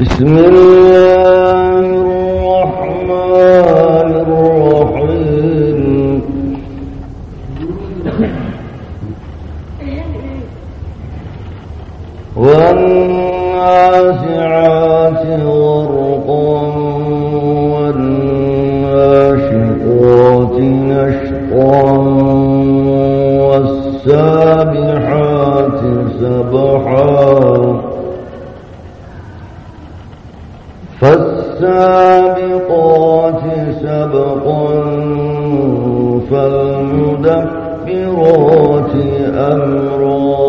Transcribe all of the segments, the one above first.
بسم الله الرحمن الرحيم. والنازعات غرقا والناشطات نشطا والسابحات سبحا فالسابقات سبقا فالمدبرات أمرا.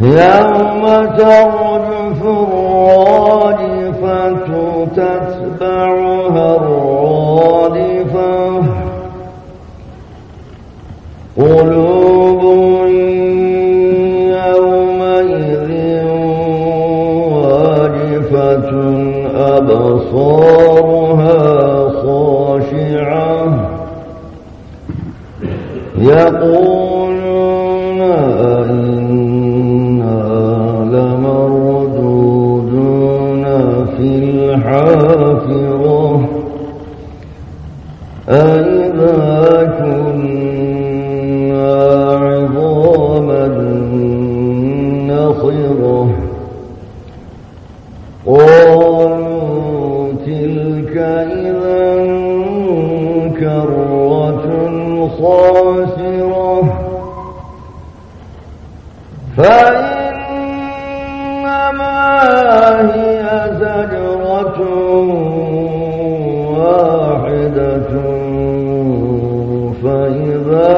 يوم ترجف الرادفة تتبعها الرادفة يقولون أئنا في الحافرة. أئذا كنا عظاما قالوا تلك إذا كرة خاسرة فإذا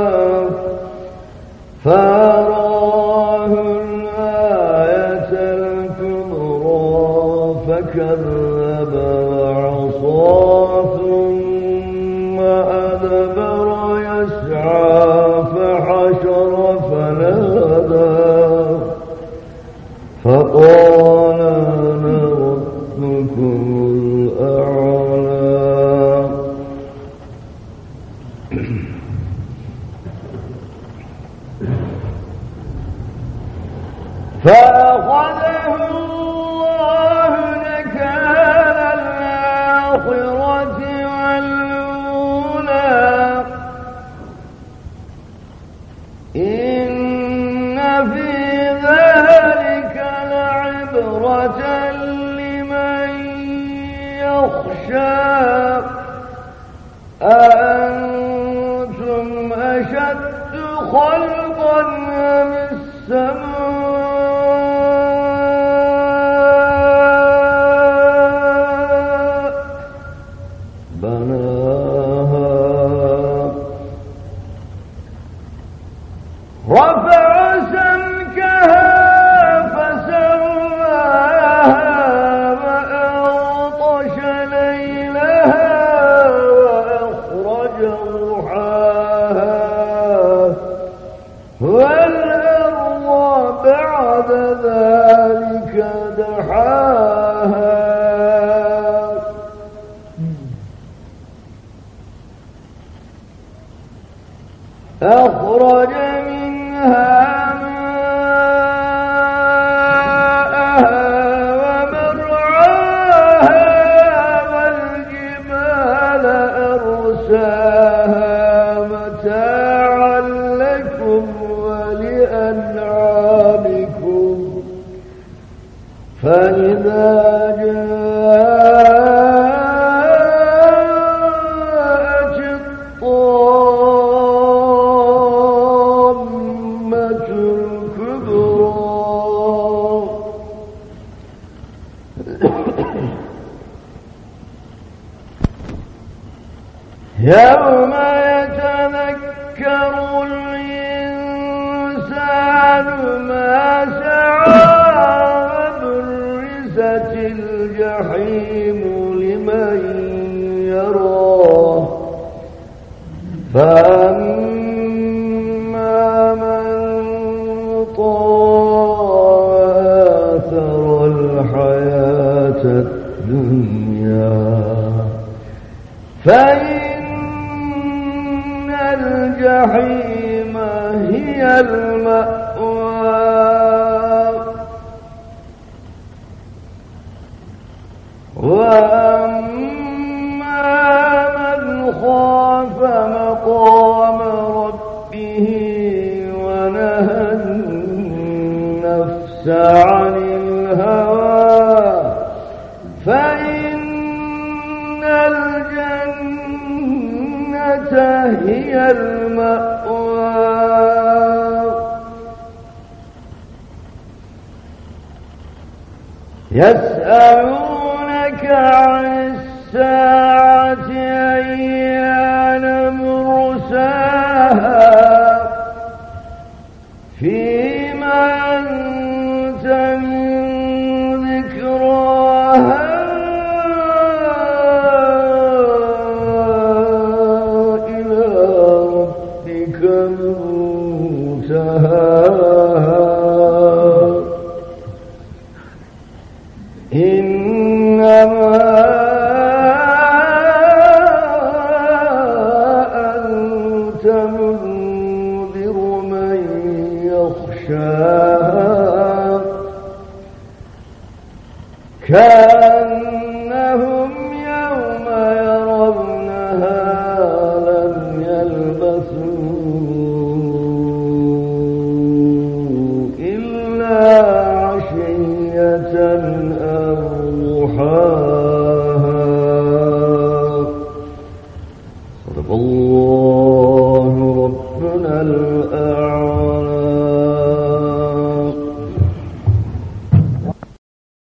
love. Father, ف أخرج منها ماءها ومرعاها والجبال أرساها يوم يتذكر الإنسان ما سعى برزت الجحيم لمن يراه. فأما من طاثر الحياة الدنيا فإن الجحيم هي المأوى. هي المأوى. يسألونك عن الساعة أن